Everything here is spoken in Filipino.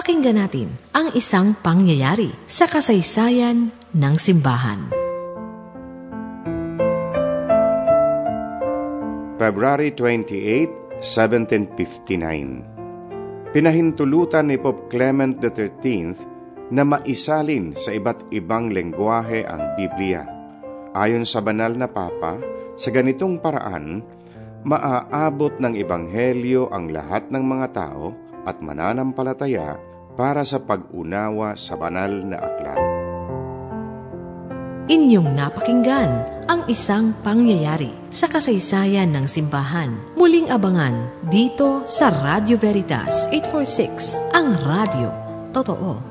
Pakinggan natin ang isang pangyayari sa kasaysayan ng simbahan. February 28, 1759 Pinahintulutan ni Pope Clement XIII na maisalin sa iba't ibang lengguwahe ang Biblia. Ayon sa banal na Papa, sa ganitong paraan, maaabot ng Ebanghelyo ang lahat ng mga tao at mananampalataya para sa pag-unawa sa banal na aklat. Inyong napakinggan ang isang pangyayari sa kasaysayan ng simbahan. Muling abangan dito sa Radio Veritas 846, ang radio. Totoo.